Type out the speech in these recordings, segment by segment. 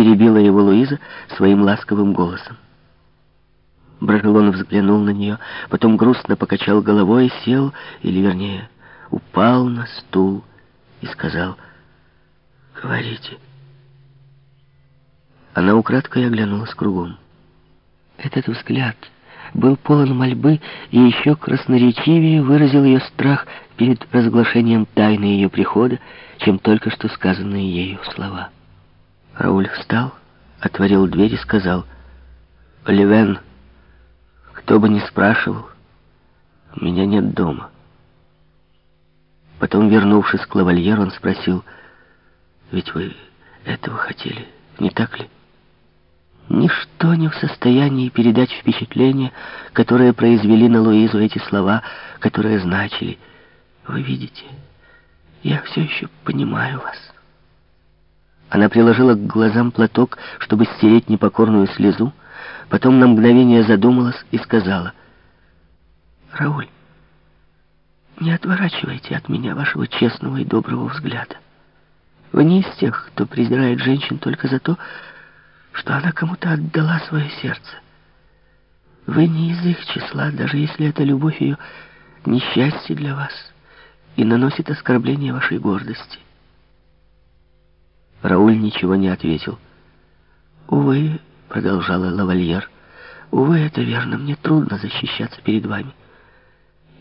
перебила его Луиза своим ласковым голосом. Брожелон взглянул на нее, потом грустно покачал головой, сел, или вернее, упал на стул и сказал «Говорите». Она украдкой оглянулась кругом. Этот взгляд был полон мольбы и еще красноречивее выразил ее страх перед разглашением тайны ее прихода, чем только что сказанные ею слова. Рауль встал, отворил дверь и сказал, «Оливен, кто бы ни спрашивал, меня нет дома». Потом, вернувшись к лавальеру, он спросил, «Ведь вы этого хотели, не так ли?» Ничто не в состоянии передать впечатление, которое произвели на Луизу эти слова, которые значили «Вы видите, я все еще понимаю вас». Она приложила к глазам платок, чтобы стереть непокорную слезу, потом на мгновение задумалась и сказала «Рауль, не отворачивайте от меня вашего честного и доброго взгляда. Вы не из тех, кто презирает женщин только за то, что она кому-то отдала свое сердце. Вы не из их числа, даже если эта любовь ее несчастье для вас и наносит оскорбление вашей гордости. Рауль ничего не ответил. «Увы», — продолжала лавальер, — «увы, это верно, мне трудно защищаться перед вами.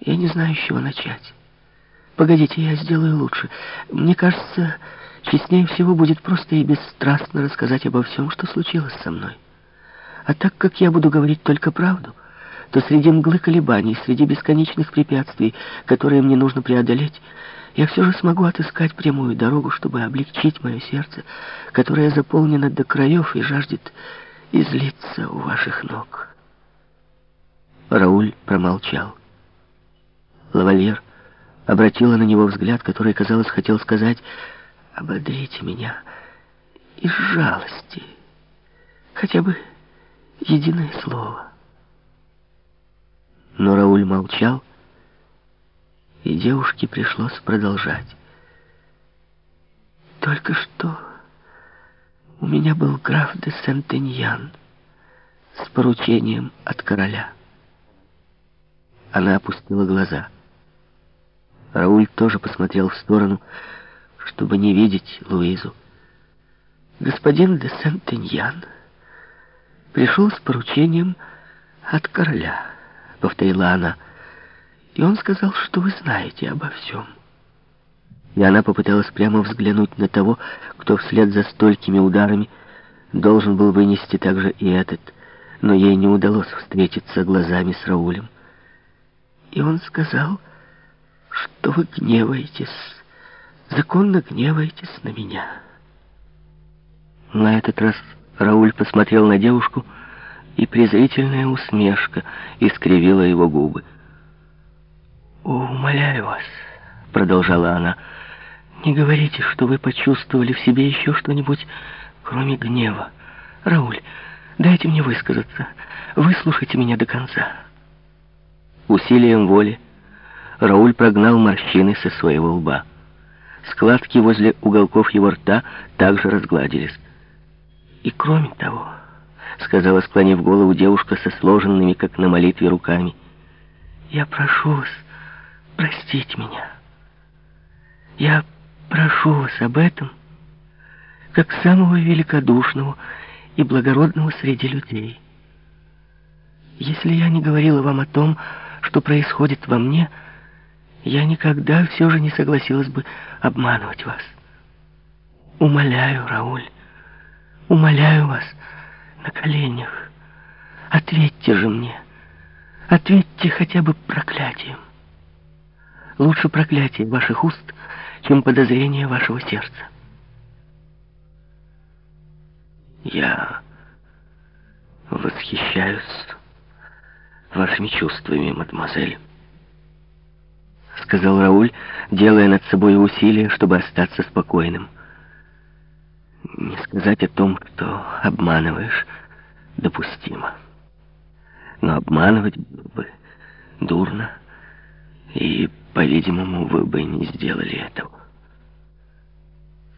Я не знаю, с чего начать. Погодите, я сделаю лучше. Мне кажется, честнее всего будет просто и бесстрастно рассказать обо всем, что случилось со мной. А так как я буду говорить только правду, то среди мглы колебаний, среди бесконечных препятствий, которые мне нужно преодолеть, я все же смогу отыскать прямую дорогу, чтобы облегчить мое сердце, которое заполнено до краев и жаждет излиться у ваших ног. Рауль промолчал. Лавальер обратила на него взгляд, который, казалось, хотел сказать «Ободрите меня из жалости, хотя бы единое слово». Но Рауль молчал, девушке пришлось продолжать. «Только что у меня был граф де Сентеньян с поручением от короля». Она опустила глаза. Рауль тоже посмотрел в сторону, чтобы не видеть Луизу. Господин де Сентеньян пришел с поручением от короля, повторила она. И он сказал, что вы знаете обо всем. И она попыталась прямо взглянуть на того, кто вслед за столькими ударами должен был вынести также и этот, но ей не удалось встретиться глазами с Раулем. И он сказал, что вы гневаетесь, законно гневаетесь на меня. На этот раз Рауль посмотрел на девушку, и презрительная усмешка искривила его губы. «Умоляю вас», — продолжала она, — «не говорите, что вы почувствовали в себе еще что-нибудь, кроме гнева. Рауль, дайте мне высказаться. Выслушайте меня до конца». Усилием воли Рауль прогнал морщины со своего лба. Складки возле уголков его рта также разгладились. «И кроме того», — сказала, склонив голову девушка со сложенными, как на молитве, руками, «я прошу вас простить меня. Я прошу вас об этом, как самого великодушного и благородного среди людей. Если я не говорила вам о том, что происходит во мне, — я никогда все же не согласилась бы обманывать вас. Умоляю, Рауль, умоляю вас на коленях. Ответьте же мне. Ответьте хотя бы проклятием. Лучше проклятие ваших уст, чем подозрение вашего сердца. Я восхищаюсь вашими чувствами, мадемуазель сказал Рауль, делая над собой усилия, чтобы остаться спокойным. Не сказать о том, что обманываешь, допустимо. Но обманывать было бы дурно, и, по-видимому, вы бы не сделали этого.